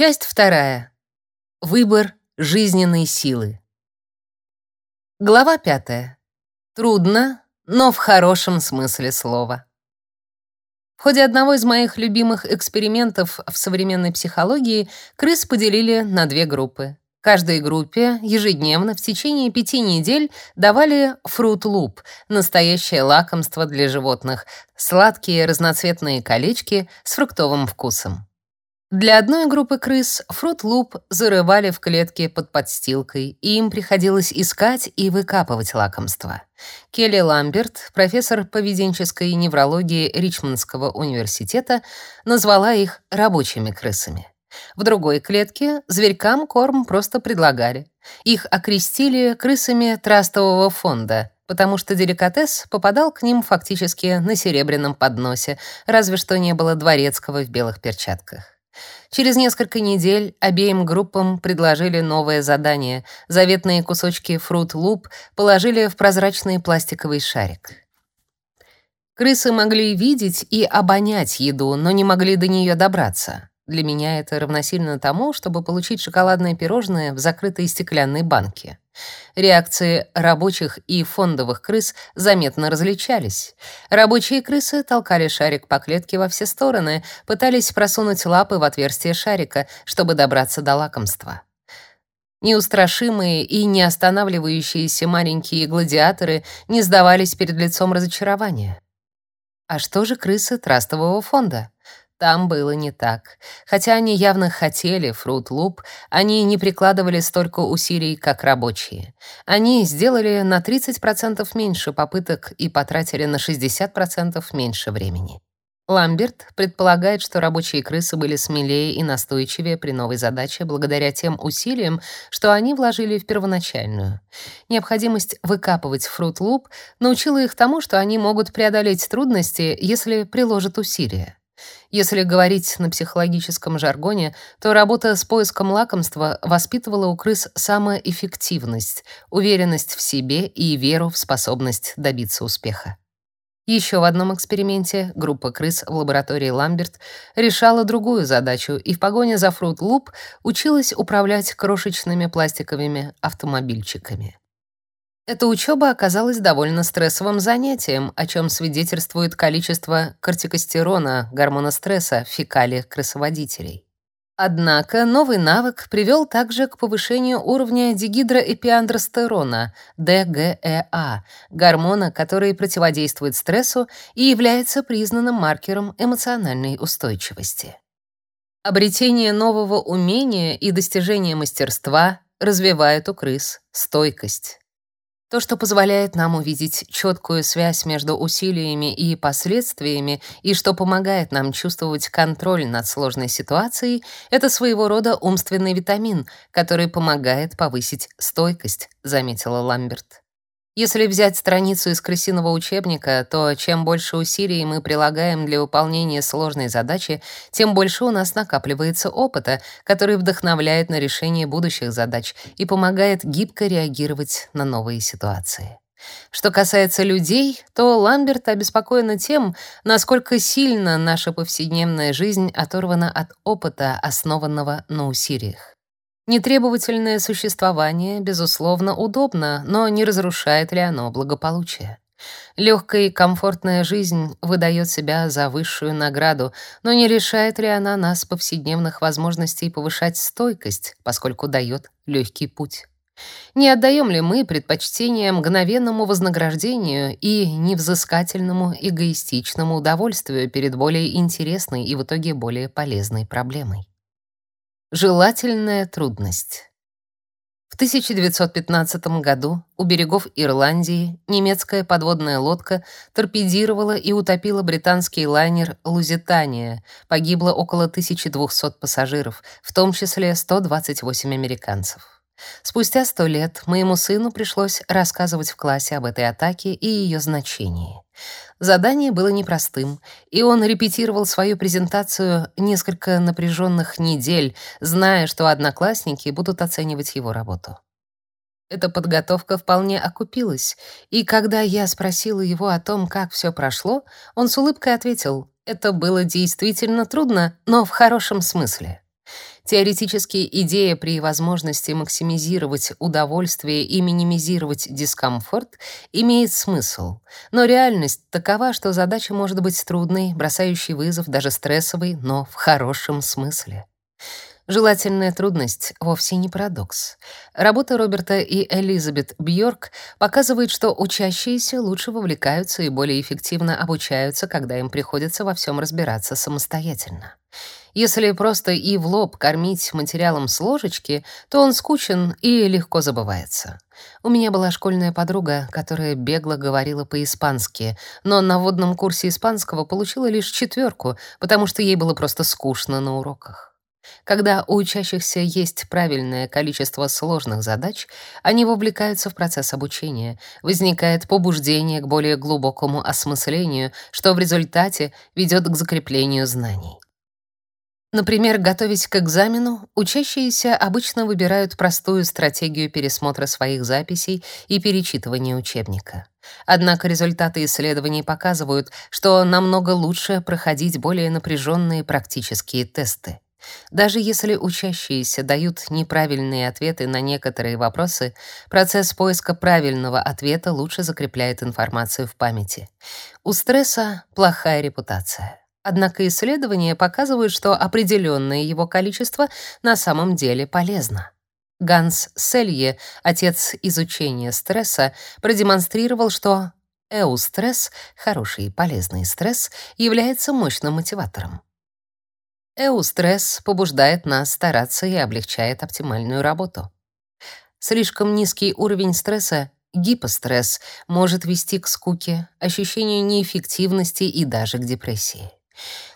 Часть вторая. Выбор жизненной силы. Глава пятая. Трудно, но в хорошем смысле слова. В ходе одного из моих любимых экспериментов в современной психологии крыс поделили на две группы. Каждой группе ежедневно в течение пяти недель давали фрут-луп, настоящее лакомство для животных, сладкие разноцветные колечки с фруктовым вкусом. Для одной группы крыс фрут-луп зарывали в клетке под подстилкой, и им приходилось искать и выкапывать лакомство. Келли Ламберт, профессор поведенческой неврологии Ричмондского университета, назвала их рабочими крысами. В другой клетке зверькам корм просто предлагали. Их окрестили крысами трастового фонда, потому что деликатес попадал к ним фактически на серебряном подносе, разве что не было дворецкого в белых перчатках. Через несколько недель обеим группам предложили новое задание. Заветные кусочки Fruit Loop положили в прозрачный пластиковый шарик. Крысы могли видеть и обонять еду, но не могли до нее добраться. Для меня это равносильно тому, чтобы получить шоколадное пирожное в закрытой стеклянной банке. Реакции рабочих и фондовых крыс заметно различались. Рабочие крысы толкали шарик по клетке во все стороны, пытались просунуть лапы в отверстие шарика, чтобы добраться до лакомства. Неустрашимые и не останавливающиеся маленькие гладиаторы не сдавались перед лицом разочарования. А что же крысы трастового фонда? Там было не так. Хотя они явно хотели Fruit Loop, они не прикладывали столько усилий, как рабочие. Они сделали на 30% меньше попыток и потратили на 60% меньше времени. Ламберт предполагает, что рабочие крысы были смелее и настойчивее при новой задаче благодаря тем усилиям, что они вложили в первоначальную. Необходимость выкапывать Loop научила их тому, что они могут преодолеть трудности, если приложат усилия. Если говорить на психологическом жаргоне, то работа с поиском лакомства воспитывала у крыс самоэффективность, уверенность в себе и веру в способность добиться успеха. Еще в одном эксперименте группа крыс в лаборатории Ламберт решала другую задачу и в погоне за Fruit Loop училась управлять крошечными пластиковыми автомобильчиками. Эта учеба оказалась довольно стрессовым занятием, о чем свидетельствует количество кортикостерона, гормона стресса, в фекалиях крысоводителей. Однако новый навык привел также к повышению уровня дигидроэпиандростерона, ДГЭА, гормона, который противодействует стрессу и является признанным маркером эмоциональной устойчивости. Обретение нового умения и достижение мастерства развивает у крыс стойкость. То, что позволяет нам увидеть четкую связь между усилиями и последствиями, и что помогает нам чувствовать контроль над сложной ситуацией, это своего рода умственный витамин, который помогает повысить стойкость, заметила Ламберт. Если взять страницу из крысиного учебника, то чем больше усилий мы прилагаем для выполнения сложной задачи, тем больше у нас накапливается опыта, который вдохновляет на решение будущих задач и помогает гибко реагировать на новые ситуации. Что касается людей, то Ламберт обеспокоена тем, насколько сильно наша повседневная жизнь оторвана от опыта, основанного на усилиях. Нетребовательное существование, безусловно, удобно, но не разрушает ли оно благополучие? Легкая и комфортная жизнь выдает себя за высшую награду, но не решает ли она нас повседневных возможностей повышать стойкость, поскольку дает легкий путь? Не отдаем ли мы предпочтение мгновенному вознаграждению и невзыскательному эгоистичному удовольствию перед более интересной и в итоге более полезной проблемой? Желательная трудность. В 1915 году у берегов Ирландии немецкая подводная лодка торпедировала и утопила британский лайнер «Лузитания». Погибло около 1200 пассажиров, в том числе 128 американцев. Спустя сто лет моему сыну пришлось рассказывать в классе об этой атаке и ее значении. Задание было непростым, и он репетировал свою презентацию несколько напряженных недель, зная, что одноклассники будут оценивать его работу. Эта подготовка вполне окупилась, и когда я спросила его о том, как все прошло, он с улыбкой ответил: "Это было действительно трудно, но в хорошем смысле". Теоретически идея при возможности максимизировать удовольствие и минимизировать дискомфорт имеет смысл, но реальность такова, что задача может быть трудной, бросающей вызов, даже стрессовой, но в хорошем смысле. Желательная трудность вовсе не парадокс. Работа Роберта и Элизабет Бьорк показывает, что учащиеся лучше вовлекаются и более эффективно обучаются, когда им приходится во всем разбираться самостоятельно. Если просто и в лоб кормить материалом с ложечки, то он скучен и легко забывается. У меня была школьная подруга, которая бегло говорила по-испански, но на вводном курсе испанского получила лишь четверку, потому что ей было просто скучно на уроках. Когда у учащихся есть правильное количество сложных задач, они вовлекаются в процесс обучения, возникает побуждение к более глубокому осмыслению, что в результате ведет к закреплению знаний. Например, готовясь к экзамену, учащиеся обычно выбирают простую стратегию пересмотра своих записей и перечитывания учебника. Однако результаты исследований показывают, что намного лучше проходить более напряженные практические тесты. Даже если учащиеся дают неправильные ответы на некоторые вопросы, процесс поиска правильного ответа лучше закрепляет информацию в памяти. У стресса плохая репутация. Однако исследования показывают, что определенное его количество на самом деле полезно. Ганс Селье, отец изучения стресса, продемонстрировал, что эустресс, хороший и полезный стресс, является мощным мотиватором. Эустресс побуждает нас стараться и облегчает оптимальную работу. Слишком низкий уровень стресса, гипостресс, может вести к скуке, ощущению неэффективности и даже к депрессии.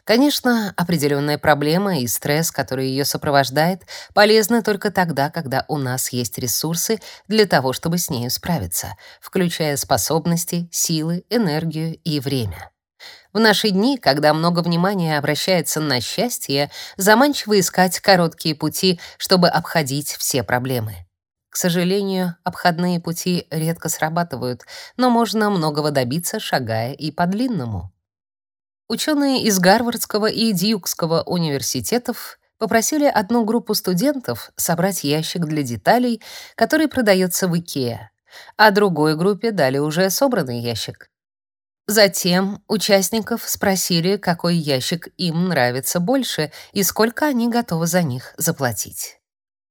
Конечно, определенная проблема и стресс, который ее сопровождает, полезны только тогда, когда у нас есть ресурсы для того, чтобы с нею справиться, включая способности, силы, энергию и время. В наши дни, когда много внимания обращается на счастье, заманчиво искать короткие пути, чтобы обходить все проблемы. К сожалению, обходные пути редко срабатывают, но можно многого добиться, шагая и по длинному. Ученые из Гарвардского и Дьюкского университетов попросили одну группу студентов собрать ящик для деталей, который продается в IKEA, а другой группе дали уже собранный ящик. Затем участников спросили, какой ящик им нравится больше и сколько они готовы за них заплатить.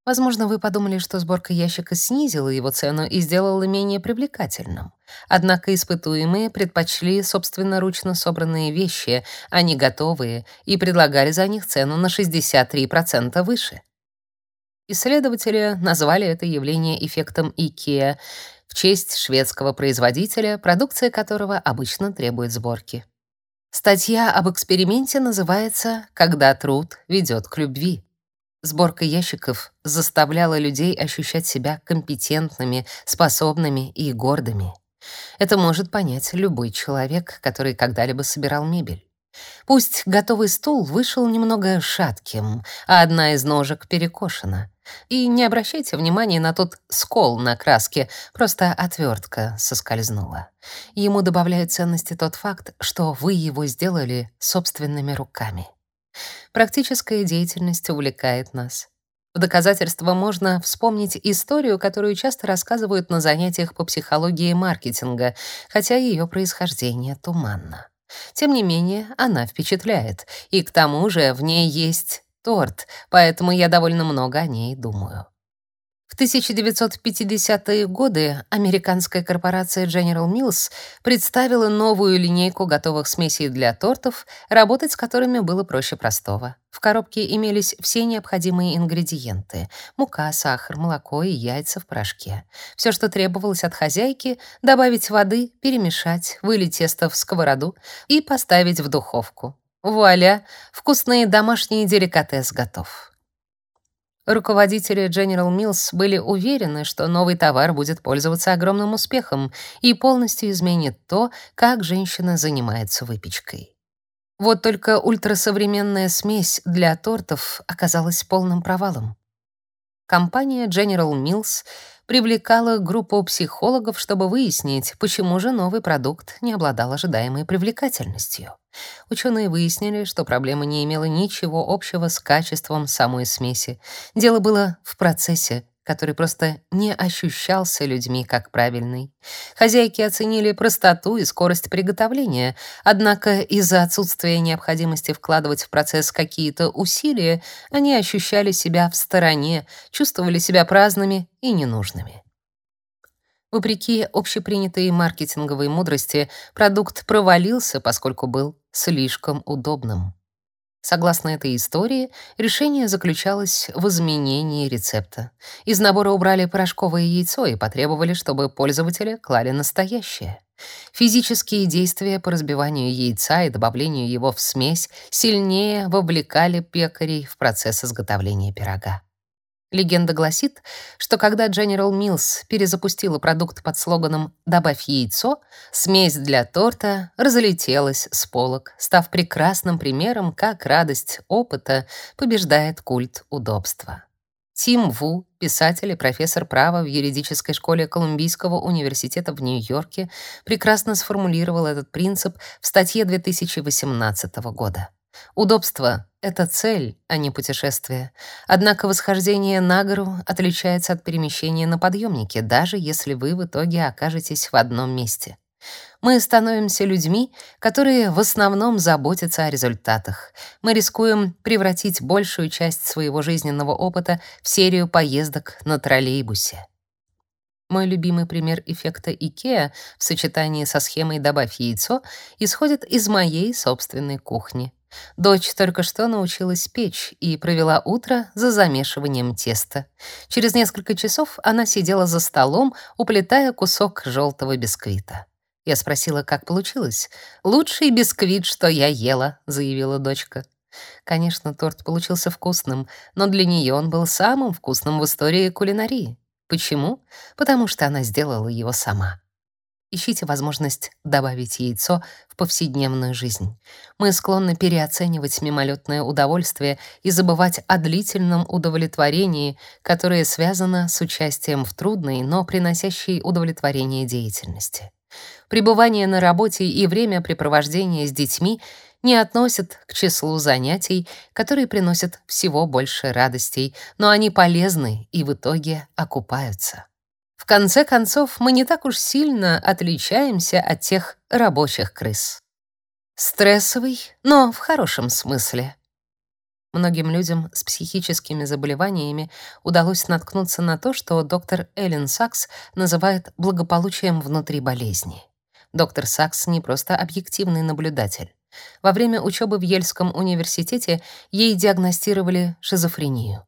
Возможно, вы подумали, что сборка ящика снизила его цену и сделала менее привлекательным. Однако испытуемые предпочли собственноручно собранные вещи, а не готовые, и предлагали за них цену на 63% выше. Исследователи назвали это явление эффектом IKEA, в честь шведского производителя, продукция которого обычно требует сборки. Статья об эксперименте называется «Когда труд ведет к любви». Сборка ящиков заставляла людей ощущать себя компетентными, способными и гордыми. Это может понять любой человек, который когда-либо собирал мебель. Пусть готовый стул вышел немного шатким, а одна из ножек перекошена. И не обращайте внимания на тот скол на краске, просто отвертка соскользнула. Ему добавляет ценности тот факт, что вы его сделали собственными руками. Практическая деятельность увлекает нас. В доказательство можно вспомнить историю, которую часто рассказывают на занятиях по психологии маркетинга, хотя ее происхождение туманно. Тем не менее, она впечатляет, и к тому же в ней есть торт, поэтому я довольно много о ней думаю. В 1950-е годы американская корпорация General Mills представила новую линейку готовых смесей для тортов, работать с которыми было проще простого. В коробке имелись все необходимые ингредиенты: мука, сахар, молоко и яйца в порошке. Все, что требовалось от хозяйки добавить воды, перемешать, вылить тесто в сковороду и поставить в духовку. Вуаля, вкусный домашний деликатес готов. Руководители General Mills были уверены, что новый товар будет пользоваться огромным успехом и полностью изменит то, как женщина занимается выпечкой. Вот только ультрасовременная смесь для тортов оказалась полным провалом. Компания General Mills привлекала группу психологов, чтобы выяснить, почему же новый продукт не обладал ожидаемой привлекательностью. Ученые выяснили, что проблема не имела ничего общего с качеством самой смеси. Дело было в процессе, который просто не ощущался людьми как правильный. Хозяйки оценили простоту и скорость приготовления, однако из-за отсутствия необходимости вкладывать в процесс какие-то усилия, они ощущали себя в стороне, чувствовали себя праздными и ненужными. Вопреки общепринятой маркетинговой мудрости, продукт провалился, поскольку был слишком удобным. Согласно этой истории, решение заключалось в изменении рецепта. Из набора убрали порошковое яйцо и потребовали, чтобы пользователи клали настоящее. Физические действия по разбиванию яйца и добавлению его в смесь сильнее вовлекали пекарей в процесс изготовления пирога. Легенда гласит, что когда General Mills перезапустила продукт под слоганом «Добавь яйцо», смесь для торта разлетелась с полок, став прекрасным примером, как радость опыта побеждает культ удобства. Тим Ву, писатель и профессор права в юридической школе Колумбийского университета в Нью-Йорке, прекрасно сформулировал этот принцип в статье 2018 года. Удобство — это цель, а не путешествие. Однако восхождение на гору отличается от перемещения на подъемнике, даже если вы в итоге окажетесь в одном месте. Мы становимся людьми, которые в основном заботятся о результатах. Мы рискуем превратить большую часть своего жизненного опыта в серию поездок на троллейбусе. Мой любимый пример эффекта IKEA в сочетании со схемой «добавь яйцо» исходит из моей собственной кухни. Дочь только что научилась печь и провела утро за замешиванием теста. Через несколько часов она сидела за столом, уплетая кусок желтого бисквита. Я спросила, как получилось. «Лучший бисквит, что я ела», — заявила дочка. Конечно, торт получился вкусным, но для нее он был самым вкусным в истории кулинарии. Почему? Потому что она сделала его сама. Ищите возможность добавить яйцо в повседневную жизнь. Мы склонны переоценивать мимолетное удовольствие и забывать о длительном удовлетворении, которое связано с участием в трудной, но приносящей удовлетворение деятельности. Пребывание на работе и времяпрепровождение с детьми не относят к числу занятий, которые приносят всего больше радостей, но они полезны и в итоге окупаются. В конце концов, мы не так уж сильно отличаемся от тех рабочих крыс. Стрессовый, но в хорошем смысле. Многим людям с психическими заболеваниями удалось наткнуться на то, что доктор Эллен Сакс называет благополучием внутри болезни. Доктор Сакс не просто объективный наблюдатель. Во время учебы в Ельском университете ей диагностировали шизофрению.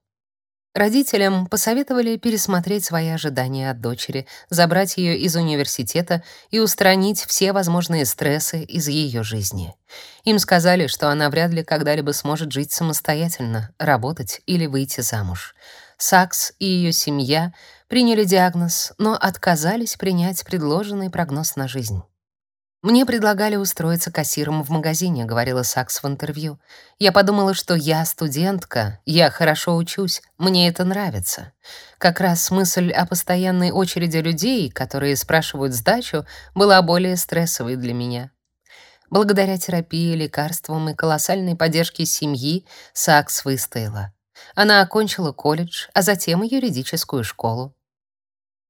Родителям посоветовали пересмотреть свои ожидания от дочери, забрать ее из университета и устранить все возможные стрессы из ее жизни. Им сказали, что она вряд ли когда-либо сможет жить самостоятельно, работать или выйти замуж. Сакс и ее семья приняли диагноз, но отказались принять предложенный прогноз на жизнь. «Мне предлагали устроиться кассиром в магазине», — говорила Сакс в интервью. «Я подумала, что я студентка, я хорошо учусь, мне это нравится». Как раз мысль о постоянной очереди людей, которые спрашивают сдачу, была более стрессовой для меня. Благодаря терапии, лекарствам и колоссальной поддержке семьи Сакс выстояла. Она окончила колледж, а затем и юридическую школу.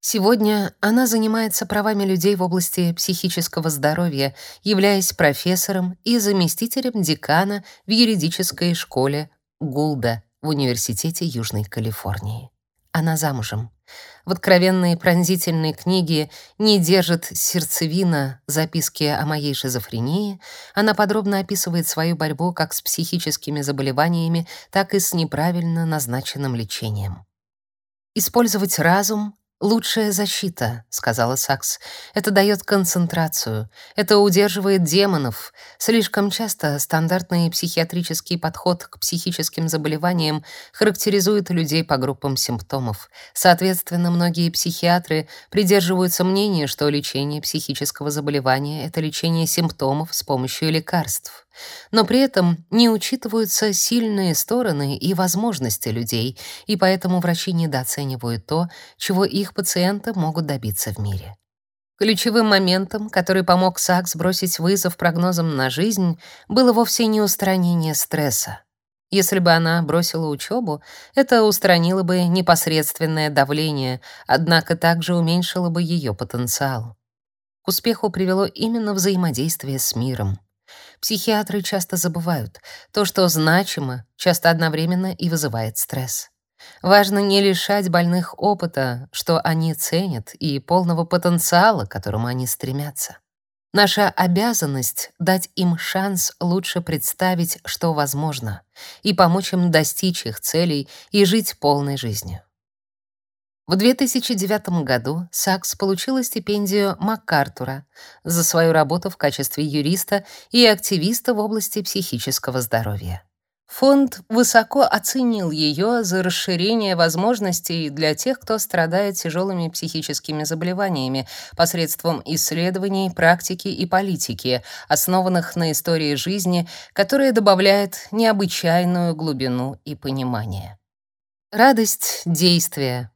Сегодня она занимается правами людей в области психического здоровья, являясь профессором и заместителем декана в юридической школе Гулда в Университете Южной Калифорнии. Она замужем. В откровенной пронзительной книге «Не держит сердцевина. Записки о моей шизофрении» она подробно описывает свою борьбу как с психическими заболеваниями, так и с неправильно назначенным лечением. Использовать разум «Лучшая защита», — сказала Сакс. «Это дает концентрацию. Это удерживает демонов. Слишком часто стандартный психиатрический подход к психическим заболеваниям характеризует людей по группам симптомов. Соответственно, многие психиатры придерживаются мнения, что лечение психического заболевания — это лечение симптомов с помощью лекарств но при этом не учитываются сильные стороны и возможности людей, и поэтому врачи недооценивают то, чего их пациенты могут добиться в мире. Ключевым моментом, который помог Сакс бросить вызов прогнозам на жизнь, было вовсе не устранение стресса. Если бы она бросила учебу, это устранило бы непосредственное давление, однако также уменьшило бы ее потенциал. К успеху привело именно взаимодействие с миром. Психиатры часто забывают, то, что значимо, часто одновременно и вызывает стресс. Важно не лишать больных опыта, что они ценят, и полного потенциала, к которому они стремятся. Наша обязанность — дать им шанс лучше представить, что возможно, и помочь им достичь их целей и жить полной жизнью. В 2009 году Сакс получила стипендию МакАртура за свою работу в качестве юриста и активиста в области психического здоровья. Фонд высоко оценил ее за расширение возможностей для тех, кто страдает тяжелыми психическими заболеваниями посредством исследований, практики и политики, основанных на истории жизни, которая добавляет необычайную глубину и понимание. Радость действия,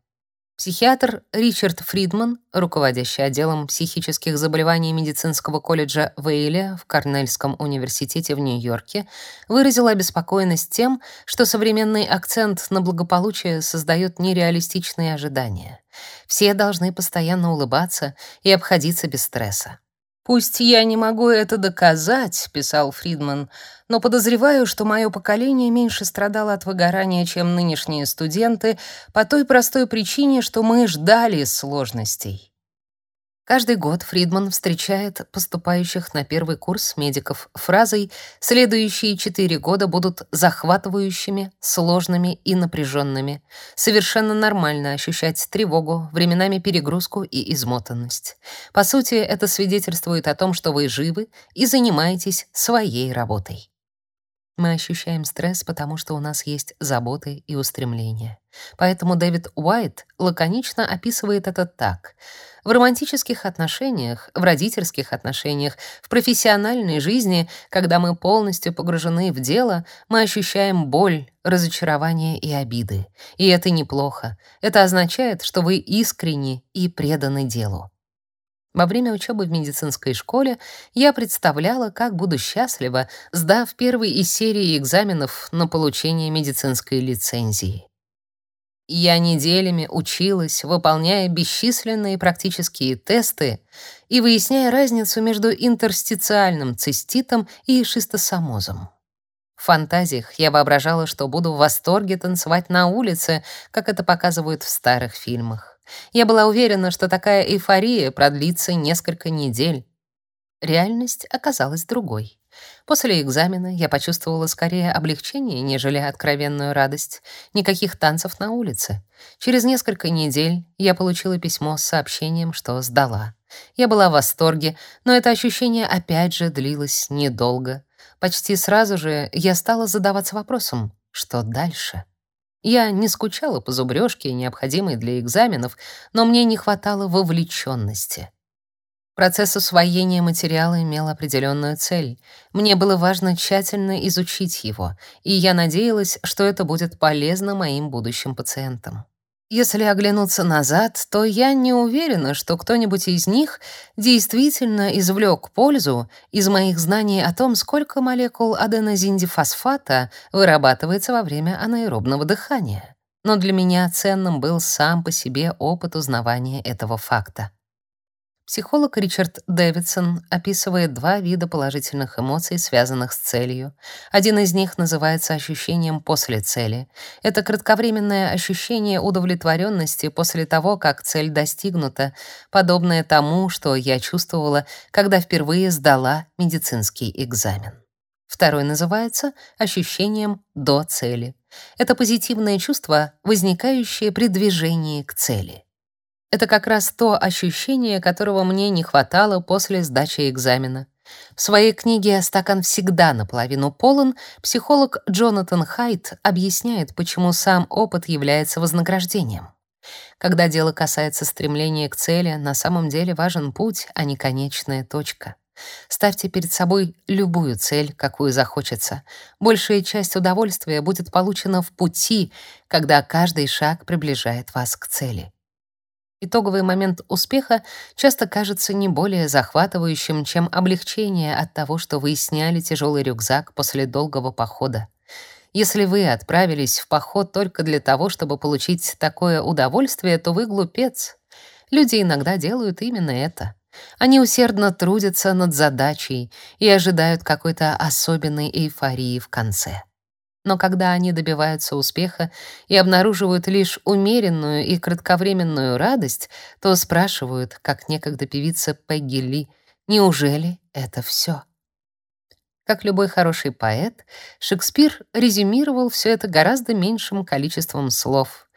Психиатр Ричард Фридман, руководящий отделом психических заболеваний медицинского колледжа Вейля в Корнельском университете в Нью-Йорке, выразил обеспокоенность тем, что современный акцент на благополучие создает нереалистичные ожидания. Все должны постоянно улыбаться и обходиться без стресса. «Пусть я не могу это доказать», — писал Фридман, «но подозреваю, что мое поколение меньше страдало от выгорания, чем нынешние студенты, по той простой причине, что мы ждали сложностей». Каждый год Фридман встречает поступающих на первый курс медиков фразой «Следующие четыре года будут захватывающими, сложными и напряженными. Совершенно нормально ощущать тревогу, временами перегрузку и измотанность. По сути, это свидетельствует о том, что вы живы и занимаетесь своей работой». Мы ощущаем стресс, потому что у нас есть заботы и устремления. Поэтому Дэвид Уайт лаконично описывает это так: в романтических отношениях, в родительских отношениях, в профессиональной жизни, когда мы полностью погружены в дело, мы ощущаем боль, разочарование и обиды. И это неплохо. Это означает, что вы искренни и преданы делу. Во время учебы в медицинской школе я представляла, как буду счастлива, сдав первый из серии экзаменов на получение медицинской лицензии. Я неделями училась, выполняя бесчисленные практические тесты и выясняя разницу между интерстициальным циститом и шистосомозом. В фантазиях я воображала, что буду в восторге танцевать на улице, как это показывают в старых фильмах. Я была уверена, что такая эйфория продлится несколько недель. Реальность оказалась другой. После экзамена я почувствовала скорее облегчение, нежели откровенную радость. Никаких танцев на улице. Через несколько недель я получила письмо с сообщением, что сдала. Я была в восторге, но это ощущение опять же длилось недолго. Почти сразу же я стала задаваться вопросом, что дальше? Я не скучала по зубрежке, необходимой для экзаменов, но мне не хватало вовлеченности. Процесс усвоения материала имел определенную цель. Мне было важно тщательно изучить его, и я надеялась, что это будет полезно моим будущим пациентам. Если оглянуться назад, то я не уверена, что кто-нибудь из них действительно извлек пользу из моих знаний о том, сколько молекул аденозиндифосфата вырабатывается во время анаэробного дыхания. Но для меня ценным был сам по себе опыт узнавания этого факта. Психолог Ричард Дэвидсон описывает два вида положительных эмоций, связанных с целью. Один из них называется ощущением после цели. Это кратковременное ощущение удовлетворенности после того, как цель достигнута, подобное тому, что я чувствовала, когда впервые сдала медицинский экзамен. Второй называется ощущением до цели. Это позитивное чувство, возникающее при движении к цели. Это как раз то ощущение, которого мне не хватало после сдачи экзамена. В своей книге «Стакан всегда наполовину полон» психолог Джонатан Хайт объясняет, почему сам опыт является вознаграждением. Когда дело касается стремления к цели, на самом деле важен путь, а не конечная точка. Ставьте перед собой любую цель, какую захочется. Большая часть удовольствия будет получена в пути, когда каждый шаг приближает вас к цели. Итоговый момент успеха часто кажется не более захватывающим, чем облегчение от того, что вы сняли тяжелый рюкзак после долгого похода. Если вы отправились в поход только для того, чтобы получить такое удовольствие, то вы глупец. Люди иногда делают именно это. Они усердно трудятся над задачей и ожидают какой-то особенной эйфории в конце. Но когда они добиваются успеха и обнаруживают лишь умеренную и кратковременную радость, то спрашивают, как некогда певица Пегги Ли, неужели это все? Как любой хороший поэт, Шекспир резюмировал все это гораздо меньшим количеством слов.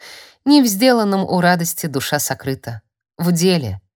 Не в сделанном у радости душа сокрыта, в деле —